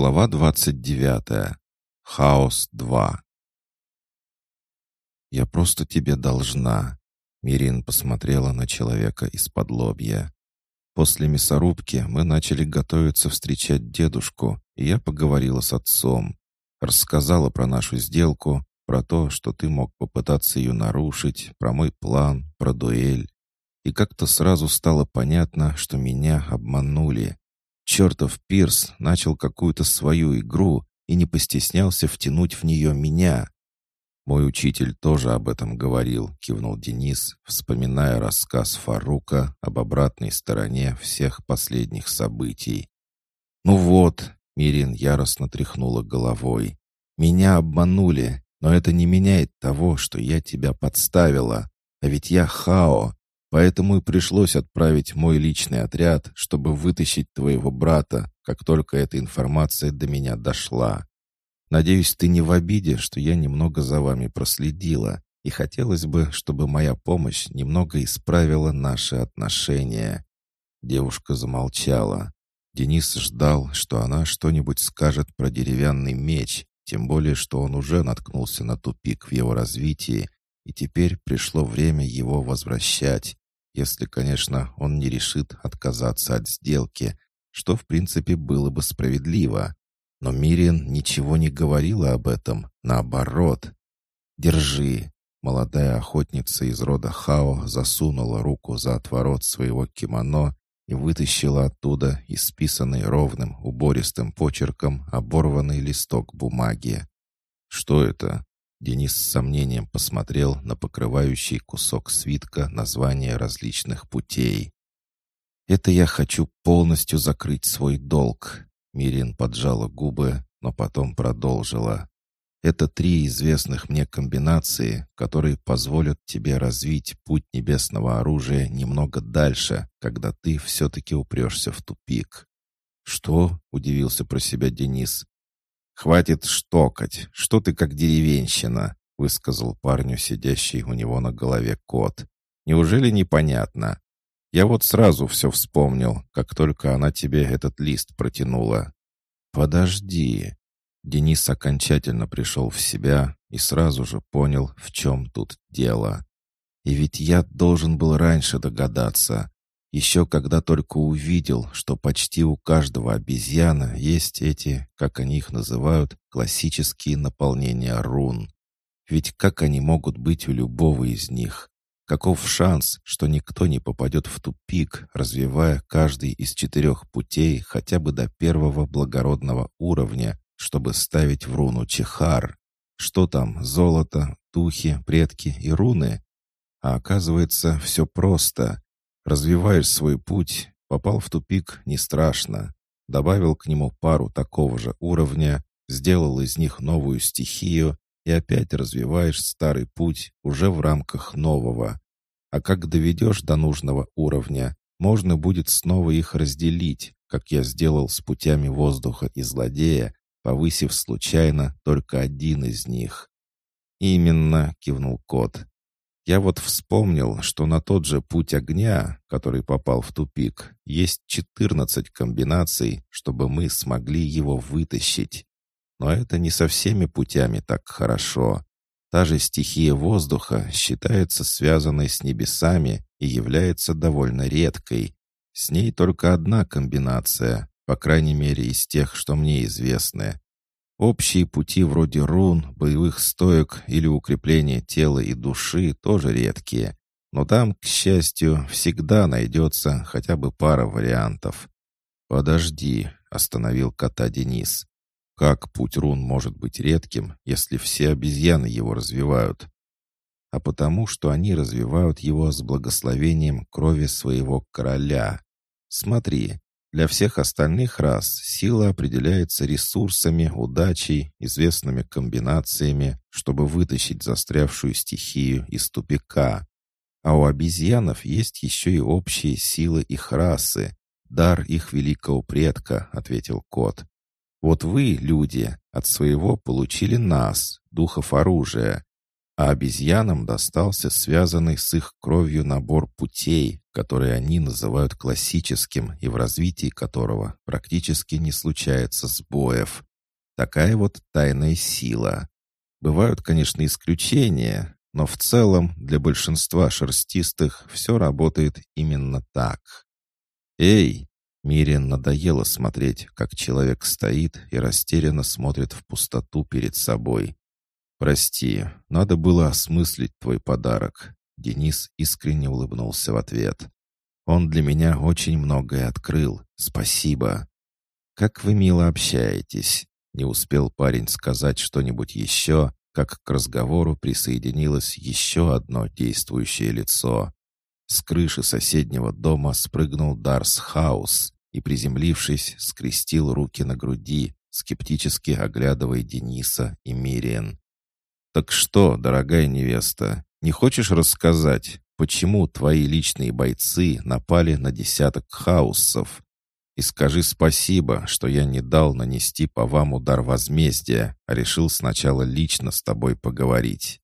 Глава 29. Хаос 2. «Я просто тебе должна», — Мирин посмотрела на человека из-под лобья. «После мясорубки мы начали готовиться встречать дедушку, и я поговорила с отцом. Рассказала про нашу сделку, про то, что ты мог попытаться ее нарушить, про мой план, про дуэль. И как-то сразу стало понятно, что меня обманули. Чертов Пирс начал какую-то свою игру и не постеснялся втянуть в нее меня. Мой учитель тоже об этом говорил, кивнул Денис, вспоминая рассказ Фарука об обратной стороне всех последних событий. «Ну вот», — Мирин яростно тряхнула головой, — «меня обманули, но это не меняет того, что я тебя подставила. А ведь я Хао, Поэтому и пришлось отправить мой личный отряд, чтобы вытащить твоего брата, как только эта информация до меня дошла. Надеюсь, ты не в обиде, что я немного за вами проследила, и хотелось бы, чтобы моя помощь немного исправила наши отношения». Девушка замолчала. Денис ждал, что она что-нибудь скажет про деревянный меч, тем более, что он уже наткнулся на тупик в его развитии, и теперь пришло время его возвращать, если, конечно, он не решит отказаться от сделки, что, в принципе, было бы справедливо. Но Мирин ничего не говорила об этом, наоборот. «Держи». Молодая охотница из рода Хао засунула руку за отворот своего кимоно и вытащила оттуда исписанный ровным, убористым почерком оборванный листок бумаги. «Что это?» Денис с сомнением посмотрел на покрывающий кусок свитка названия различных путей. «Это я хочу полностью закрыть свой долг», — Мирин поджала губы, но потом продолжила. «Это три известных мне комбинации, которые позволят тебе развить путь небесного оружия немного дальше, когда ты все-таки упрешься в тупик». «Что?» — удивился про себя Денис. «Хватит штокать, что ты как деревенщина», — высказал парню сидящий у него на голове кот. «Неужели непонятно? Я вот сразу все вспомнил, как только она тебе этот лист протянула». «Подожди». Денис окончательно пришел в себя и сразу же понял, в чем тут дело. «И ведь я должен был раньше догадаться. Еще когда только увидел, что почти у каждого обезьяна есть эти, как они их называют, классические наполнения рун. Ведь как они могут быть у любого из них? Каков шанс, что никто не попадет в тупик, развивая каждый из четырех путей хотя бы до первого благородного уровня, чтобы ставить в руну чехар? Что там, золото, духи, предки и руны? А оказывается, все просто. Развиваешь свой путь, попал в тупик не страшно. Добавил к нему пару такого же уровня, сделал из них новую стихию и опять развиваешь старый путь уже в рамках нового. А как доведешь до нужного уровня, можно будет снова их разделить, как я сделал с путями воздуха и злодея, повысив случайно только один из них. «Именно», — кивнул кот, я вот вспомнил, что на тот же путь огня, который попал в тупик, есть 14 комбинаций, чтобы мы смогли его вытащить. Но это не со всеми путями так хорошо. Та же стихия воздуха считается связанной с небесами и является довольно редкой. С ней только одна комбинация, по крайней мере из тех, что мне известны. Общие пути вроде рун, боевых стоек или укрепления тела и души тоже редкие. Но там, к счастью, всегда найдется хотя бы пара вариантов. «Подожди», — остановил кота Денис. «Как путь рун может быть редким, если все обезьяны его развивают?» «А потому, что они развивают его с благословением крови своего короля. Смотри, для всех остальных рас сила определяется ресурсами, удачей, известными комбинациями, чтобы вытащить застрявшую стихию из тупика. А у обезьянов есть еще и общие силы их расы, дар их великого предка, ответил кот. Вот вы, люди, от своего получили нас, духов оружия. А обезьянам достался связанный с их кровью набор путей, которые они называют классическим и в развитии которого практически не случается сбоев. Такая вот тайная сила. Бывают, конечно, исключения, но в целом для большинства шерстистых все работает именно так. «Эй!» Мириан надоело смотреть, как человек стоит и растерянно смотрит в пустоту перед собой. «Прости, надо было осмыслить твой подарок». Денис искренне улыбнулся в ответ. «Он для меня очень многое открыл. Спасибо». «Как вы мило общаетесь». Не успел парень сказать что-нибудь еще, как к разговору присоединилось еще одно действующее лицо. С крыши соседнего дома спрыгнул Дарс Хаус и, приземлившись, скрестил руки на груди, скептически оглядывая Дениса и Мириен. «Так что, дорогая невеста, не хочешь рассказать, почему твои личные бойцы напали на десяток хаусов? И скажи спасибо, что я не дал нанести по вам удар возмездия, а решил сначала лично с тобой поговорить».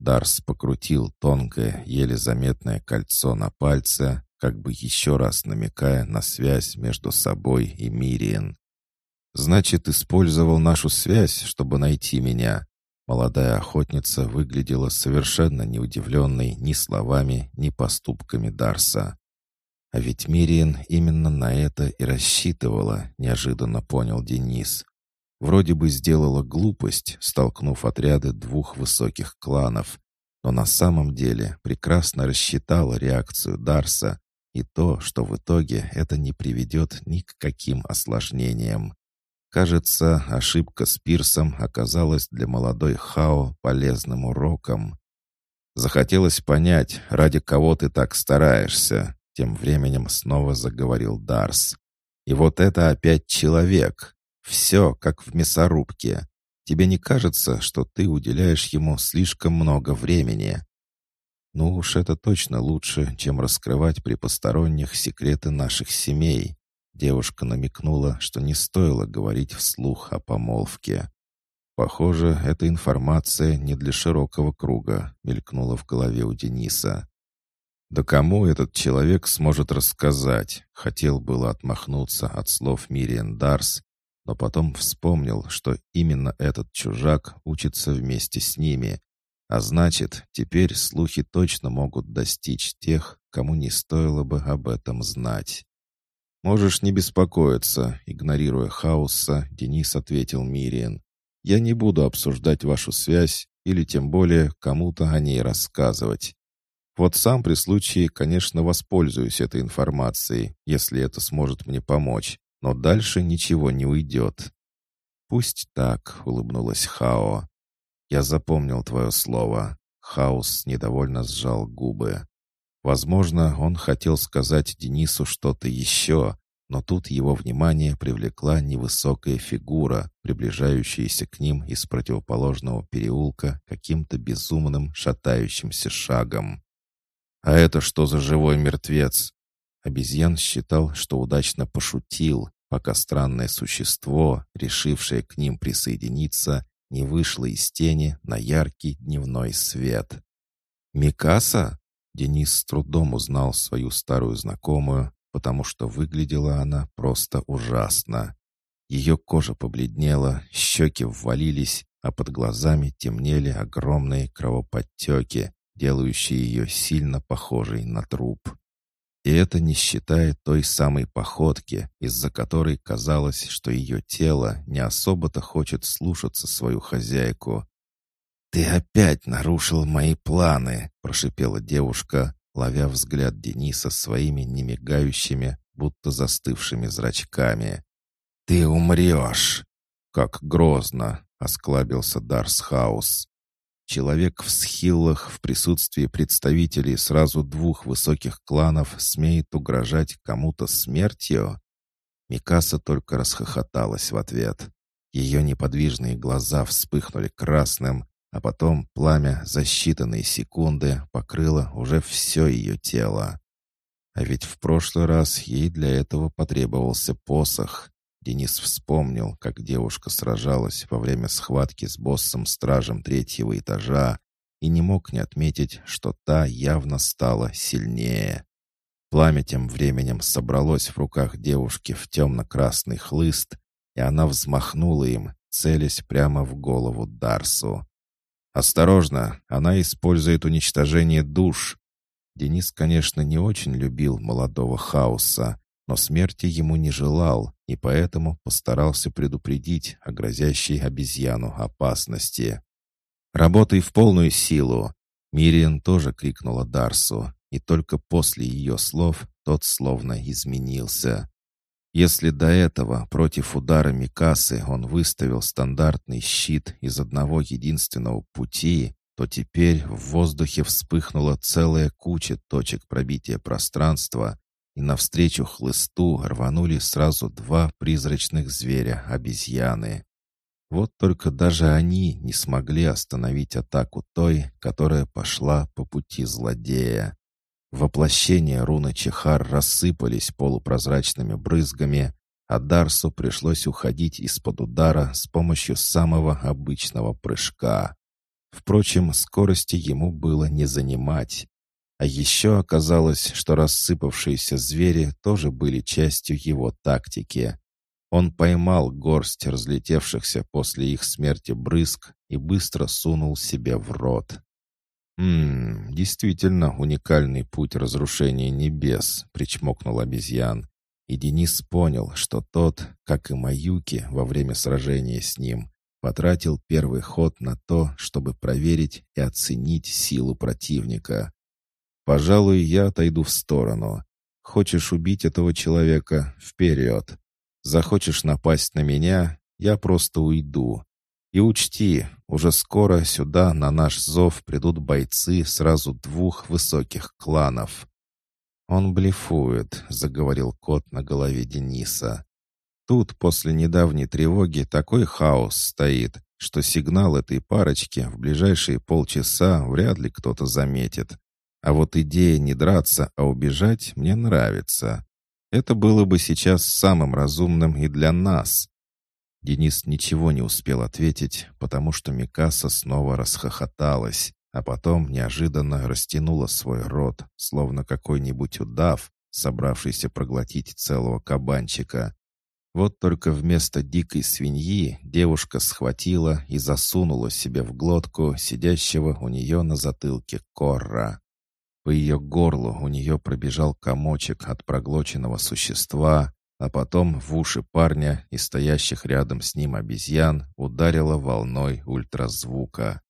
Дарс покрутил тонкое, еле заметное кольцо на пальце, как бы еще раз намекая на связь между собой и Мириен. «Значит, использовал нашу связь, чтобы найти меня. Молодая охотница выглядела совершенно неудивленной ни словами, ни поступками Дарса. А ведь Мириен именно на это и рассчитывала, неожиданно понял Денис. Вроде бы сделала глупость, столкнув отряды двух высоких кланов, но на самом деле прекрасно рассчитала реакцию Дарса и то, что в итоге это не приведет ни к каким осложнениям. Кажется, ошибка с пирсом оказалась для молодой Хао полезным уроком. Захотелось понять, ради кого ты так стараешься. Тем временем снова заговорил Дарс. И вот это опять человек. Все, как в мясорубке. Тебе не кажется, что ты уделяешь ему слишком много времени? Ну уж это точно лучше, чем раскрывать при посторонних секреты наших семей. Девушка намекнула, что не стоило говорить вслух о помолвке. «Похоже, эта информация не для широкого круга», — мелькнула в голове у Дениса. «Да кому этот человек сможет рассказать?» Хотел было отмахнуться от слов Мириан Дарс, но потом вспомнил, что именно этот чужак учится вместе с ними. А значит, теперь слухи точно могут достичь тех, кому не стоило бы об этом знать. «Можешь не беспокоиться», — игнорируя хаоса, Денис ответил Мириен. «Я не буду обсуждать вашу связь или тем более кому-то о ней рассказывать. Вот сам при случае, конечно, воспользуюсь этой информацией, если это сможет мне помочь, но дальше ничего не уйдет». «Пусть так», — улыбнулась Хао. «Я запомнил твое слово». Хаус недовольно сжал губы. Возможно, он хотел сказать Денису что-то еще, но тут его внимание привлекла невысокая фигура, приближающаяся к ним из противоположного переулка каким-то безумным шатающимся шагом. «А это что за живой мертвец?» Обезьян считал, что удачно пошутил, пока странное существо, решившее к ним присоединиться, не вышло из тени на яркий дневной свет. «Микаса?» Денис с трудом узнал свою старую знакомую, потому что выглядела она просто ужасно. Ее кожа побледнела, щеки ввалились, а под глазами темнели огромные кровоподтеки, делающие ее сильно похожей на труп. И это не считая той самой походки, из-за которой казалось, что ее тело не особо-то хочет слушаться свою хозяйку, «Ты опять нарушил мои планы», — прошипела девушка, ловя взгляд Дениса своими немигающими, будто застывшими зрачками. «Ты умрешь!» «Как грозно!» — осклабился Дарсхаус. Человек в схиллах в присутствии представителей сразу двух высоких кланов смеет угрожать кому-то смертью? Микаса только расхохоталась в ответ. Ее неподвижные глаза вспыхнули красным, а потом пламя за считанные секунды покрыло уже все ее тело. А ведь в прошлый раз ей для этого потребовался посох. Денис вспомнил, как девушка сражалась во время схватки с боссом-стражем третьего этажа, и не мог не отметить, что та явно стала сильнее. Пламя тем временем собралось в руках девушки в темно-красный хлыст, и она взмахнула им, целясь прямо в голову Дарсу. «Осторожно, она использует уничтожение душ». Денис, конечно, не очень любил молодого хаоса, но смерти ему не желал и поэтому постарался предупредить о грозящей обезьяну опасности. «Работай в полную силу!» Мириан тоже крикнула Дарсу, и только после ее слов тот словно изменился. Если до этого против удара Микасы он выставил стандартный щит из одного единственного пути, то теперь в воздухе вспыхнула целая куча точек пробития пространства, и навстречу хлысту рванули сразу два призрачных зверя-обезьяны. Вот только даже они не смогли остановить атаку той, которая пошла по пути злодея. Воплощения руны Чехар рассыпались полупрозрачными брызгами, а Дарсу пришлось уходить из-под удара с помощью самого обычного прыжка. Впрочем, скорости ему было не занимать. А еще оказалось, что рассыпавшиеся звери тоже были частью его тактики. Он поймал горсть разлетевшихся после их смерти брызг и быстро сунул себе в рот. «Ммм, действительно уникальный путь разрушения небес», — причмокнул обезьян. И Денис понял, что тот, как и Маюки во время сражения с ним, потратил первый ход на то, чтобы проверить и оценить силу противника. Пожалуй, я отойду в сторону. Хочешь убить этого человека — вперед. Захочешь напасть на меня — я просто уйду. И учти, уже скоро сюда на наш зов придут бойцы сразу двух высоких кланов. «Он блефует», — заговорил кот на голове Дениса. «Тут после недавней тревоги такой хаос стоит, что сигнал этой парочки в ближайшие полчаса вряд ли кто-то заметит. А вот идея не драться, а убежать мне нравится. Это было бы сейчас самым разумным и для нас. Денис ничего не успел ответить, потому что Микаса снова расхохоталась, а потом неожиданно растянула свой рот, словно какой-нибудь удав, собравшийся проглотить целого кабанчика. Вот только вместо дикой свиньи девушка схватила и засунула себе в глотку сидящего у нее на затылке корра. По ее горлу у нее пробежал комочек от проглоченного существа, а потом в уши парня и стоящих рядом с ним обезьян ударила волной ультразвука.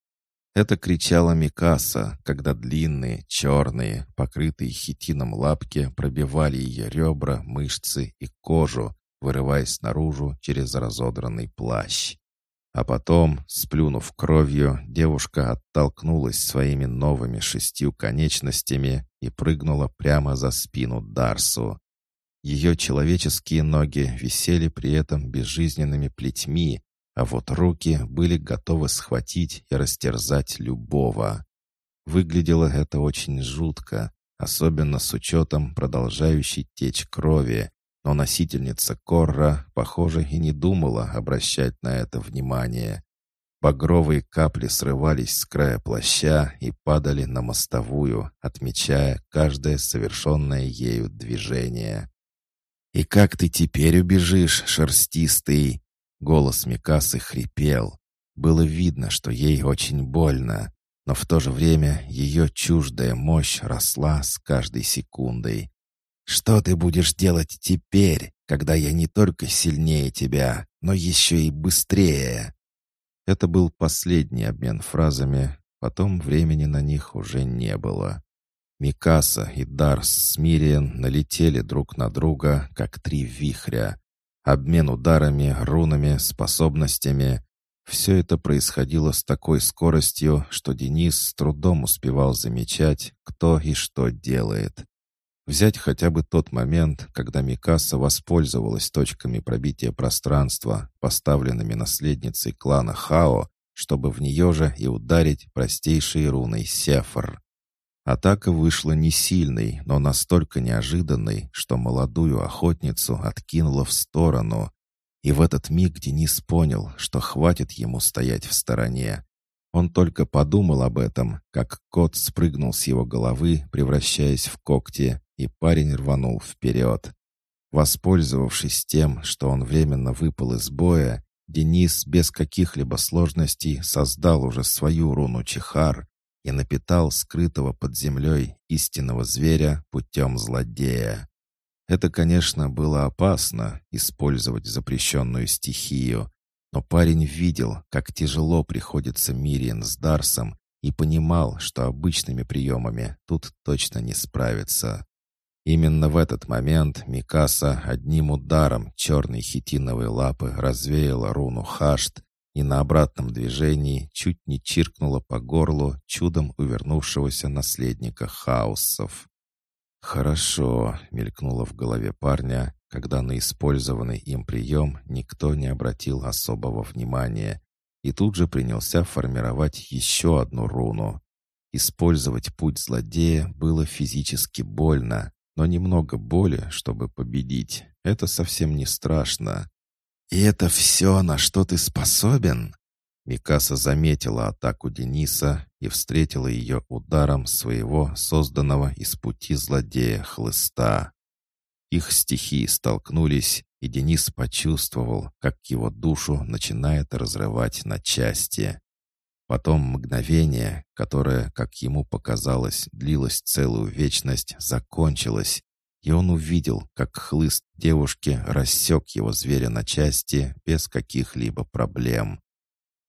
Это кричала Микаса, когда длинные, черные, покрытые хитином лапки пробивали ее ребра, мышцы и кожу, вырываясь наружу через разодранный плащ. А потом, сплюнув кровью, девушка оттолкнулась своими новыми шестью конечностями и прыгнула прямо за спину Дарсу. Ее человеческие ноги висели при этом безжизненными плетьми, а вот руки были готовы схватить и растерзать любого. Выглядело это очень жутко, особенно с учетом продолжающей течь крови, но носительница Корра, похоже, и не думала обращать на это внимание. Багровые капли срывались с края плаща и падали на мостовую, отмечая каждое совершенное ею движение. «И как ты теперь убежишь, шерстистый?» Голос Микасы хрипел. Было видно, что ей очень больно, но в то же время ее чуждая мощь росла с каждой секундой. Что ты будешь делать теперь, когда я не только сильнее тебя, но еще и быстрее?» Это был последний обмен фразами, потом времени на них уже не было. Микаса и Дарс с Мириен налетели друг на друга, как три вихря. Обмен ударами, рунами, способностями. Все это происходило с такой скоростью, что Денис с трудом успевал замечать, кто и что делает. Взять хотя бы тот момент, когда Микаса воспользовалась точками пробития пространства, поставленными наследницей клана Хао, чтобы в нее же и ударить простейшей руной Сефар. Атака вышла не сильной, но настолько неожиданной, что молодую охотницу откинула в сторону. И в этот миг Денис понял, что хватит ему стоять в стороне. Он только подумал об этом, как кот спрыгнул с его головы, превращаясь в когти, и парень рванул вперед. Воспользовавшись тем, что он временно выпал из боя, Денис без каких-либо сложностей создал уже свою руну Чехар и напитал скрытого под землей истинного зверя путем злодея. Это, конечно, было опасно — использовать запрещенную стихию, но парень видел, как тяжело приходится Мириен с Дарсом и понимал, что обычными приемами тут точно не справится. Именно в этот момент Микаса одним ударом черной хитиновой лапы развеяла руну Хашт и на обратном движении чуть не чиркнула по горлу чудом увернувшегося наследника хаоссов. «Хорошо», — мелькнуло в голове парня, когда на использованный им прием никто не обратил особого внимания, и тут же принялся формировать еще одну руну. Использовать путь злодея было физически больно, но немного боли, чтобы победить, это совсем не страшно. «И это все, на что ты способен?» Микаса заметила атаку Дениса и встретила ее ударом своего созданного из пути злодея хлыста. Их стихии столкнулись, и Денис почувствовал, как его душу начинает разрывать на части. Потом мгновение, которое, как ему показалось, длилось целую вечность, закончилось, и он увидел, как хлыст девушки рассек его зверя на части без каких-либо проблем.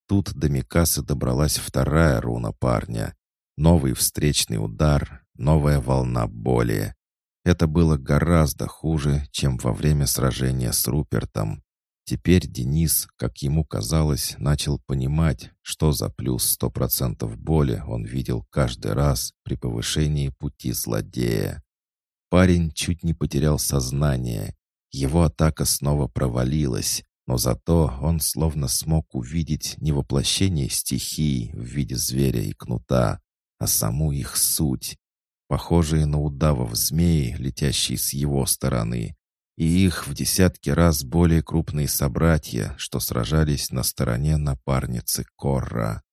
Тут до Микасы добралась вторая руна парня. Новый встречный удар, новая волна боли. Это было гораздо хуже, чем во время сражения с Рупертом. Теперь Денис, как ему казалось, начал понимать, что за плюс сто процентов боли он видел каждый раз при повышении пути злодея. Парень чуть не потерял сознание. Его атака снова провалилась, но зато он словно смог увидеть не воплощение стихий в виде зверя и кнута, а саму их суть, похожие на удавов змеи, летящие с его стороны, и их в десятки раз более крупные собратья, что сражались на стороне напарницы Корра.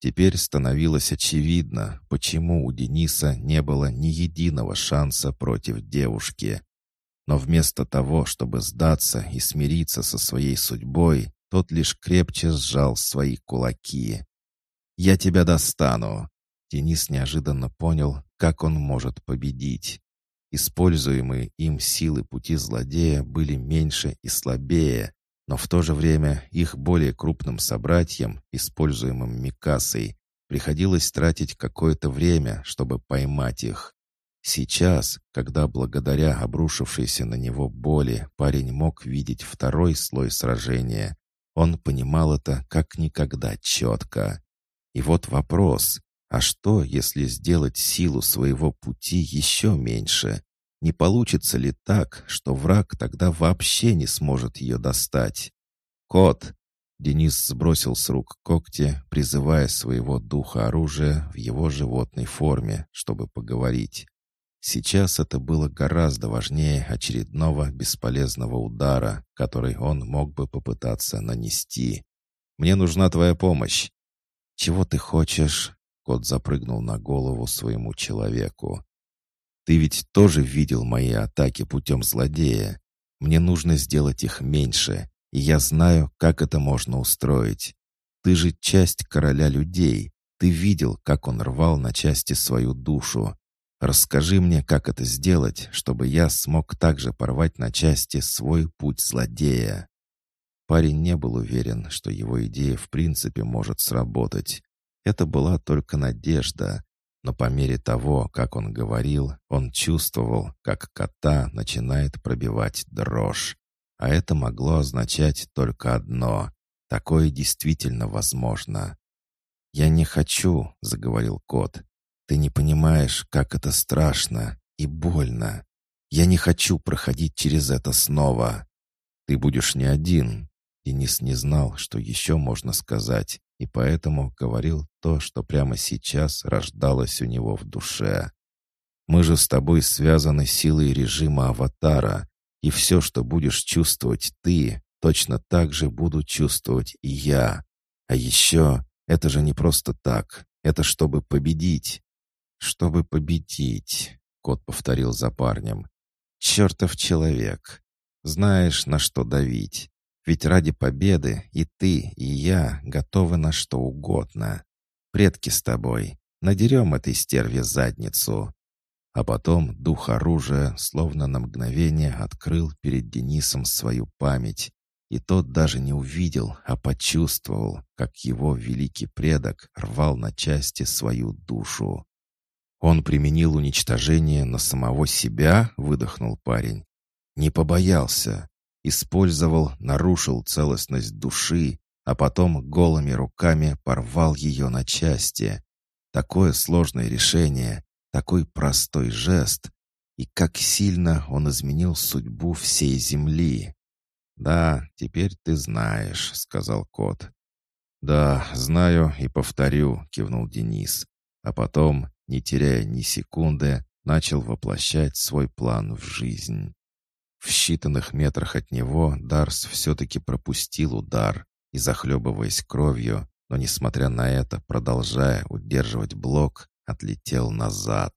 Теперь становилось очевидно, почему у Дениса не было ни единого шанса против девушки. Но вместо того, чтобы сдаться и смириться со своей судьбой, тот лишь крепче сжал свои кулаки. «Я тебя достану!» Денис неожиданно понял, как он может победить. Используемые им силы пути злодея были меньше и слабее, но в то же время их более крупным собратьям, используемым Микасой, приходилось тратить какое-то время, чтобы поймать их. Сейчас, когда благодаря обрушившейся на него боли парень мог видеть второй слой сражения, он понимал это как никогда четко. И вот вопрос, а что, если сделать силу своего пути еще меньше? Не получится ли так, что враг тогда вообще не сможет ее достать? «Кот!» Денис сбросил с рук когти, призывая своего духа оружия в его животной форме, чтобы поговорить. Сейчас это было гораздо важнее очередного бесполезного удара, который он мог бы попытаться нанести. «Мне нужна твоя помощь». «Чего ты хочешь?» Кот запрыгнул на голову своему человеку. «Ты ведь тоже видел мои атаки путем злодея. Мне нужно сделать их меньше, и я знаю, как это можно устроить. Ты же часть короля людей. Ты видел, как он рвал на части свою душу. Расскажи мне, как это сделать, чтобы я смог также порвать на части свой путь злодея». Парень не был уверен, что его идея в принципе может сработать. Это была только надежда, но по мере того, как он говорил, он чувствовал, как кота начинает пробивать дрожь. А это могло означать только одно. Такое действительно возможно. «Я не хочу», — заговорил кот. «Ты не понимаешь, как это страшно и больно. Я не хочу проходить через это снова. Ты будешь не один». Денис не знал, что еще можно сказать, и поэтому говорил то, что прямо сейчас рождалось у него в душе. «Мы же с тобой связаны силой режима аватара, и все, что будешь чувствовать ты, точно так же буду чувствовать и я. А еще Это же не просто так. Это чтобы победить. Чтобы победить, кот повторил за парнем. Чертов человек. Знаешь, на что давить. Ведь ради победы и ты, и я готовы на что угодно. Предки с тобой. Надерем этой стерве задницу. А потом дух оружия словно на мгновение открыл перед Денисом свою память, и тот даже не увидел, а почувствовал, как его великий предок рвал на части свою душу. «Он применил уничтожение на самого себя?» — выдохнул парень. «Не побоялся. Использовал, нарушил целостность души, а потом голыми руками порвал ее на части. Такое сложное решение, такой простой жест, и как сильно он изменил судьбу всей Земли. «Да, теперь ты знаешь», — сказал кот. «Да, знаю и повторю», — кивнул Денис. А потом, не теряя ни секунды, начал воплощать свой план в жизнь. В считанных метрах от него Дарс все-таки пропустил удар и, захлебываясь кровью, но, несмотря на это, продолжая удерживать блок, отлетел назад.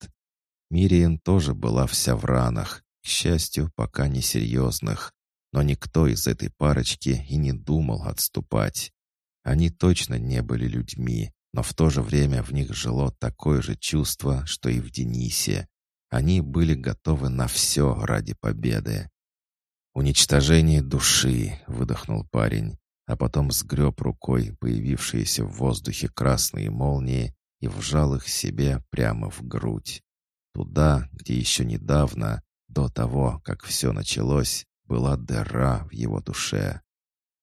Мириен тоже была вся в ранах, к счастью, пока не серьезных, но никто из этой парочки и не думал отступать. Они точно не были людьми, но в то же время в них жило такое же чувство, что и в Денисе. Они были готовы на все ради победы. «Уничтожение души», — выдохнул парень, а потом сгреб рукой появившиеся в воздухе красные молнии и вжал их себе прямо в грудь. Туда, где еще недавно, до того, как все началось, была дыра в его душе.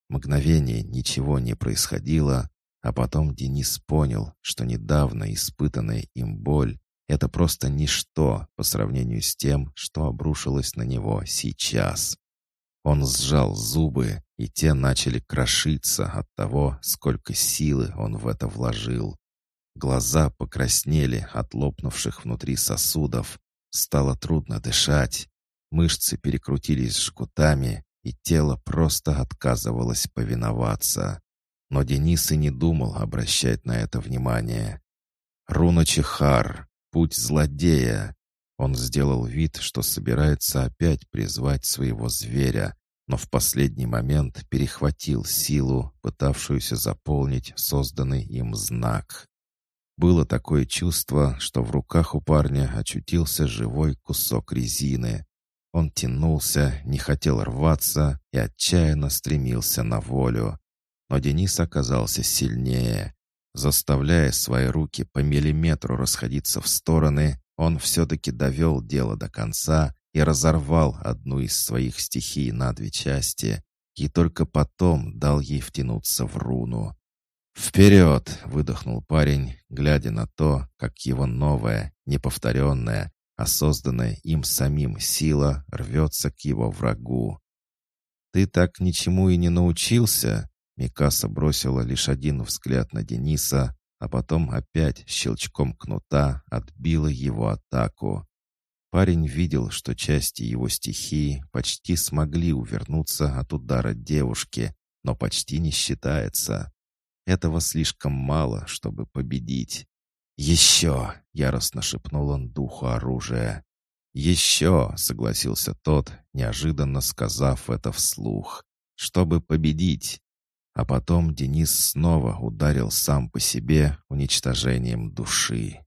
Мгновение ничего не происходило, а потом Денис понял, что недавно испытанная им боль — это просто ничто по сравнению с тем, что обрушилось на него сейчас. Он сжал зубы, и те начали крошиться от того, сколько силы он в это вложил. Глаза покраснели от лопнувших внутри сосудов. Стало трудно дышать. Мышцы перекрутились жгутами, и тело просто отказывалось повиноваться. Но Денис и не думал обращать на это внимание. Руна Чехар, путь злодея. Он сделал вид, что собирается опять призвать своего зверя, но в последний момент перехватил силу, пытавшуюся заполнить созданный им знак. Было такое чувство, что в руках у парня очутился живой кусок резины. Он тянулся, не хотел рваться и отчаянно стремился на волю. Но Денис оказался сильнее. Заставляя свои руки по миллиметру расходиться в стороны, он все-таки довел дело до конца и разорвал одну из своих стихий на две части, и только потом дал ей втянуться в руну. «Вперед!» — выдохнул парень, глядя на то, как его новая, неповторенная, а созданная им самим сила рвется к его врагу. «Ты так ничему и не научился?» Микаса бросила лишь один взгляд на Дениса, а потом опять щелчком кнута отбила его атаку. Парень видел, что части его стихии почти смогли увернуться от удара девушки, но почти не считается. Этого слишком мало, чтобы победить. «Еще!» — яростно шепнул он духу оружия. «Еще!» — согласился тот, неожиданно сказав это вслух. «Чтобы победить!» А потом Денис снова ударил сам по себе уничтожением души.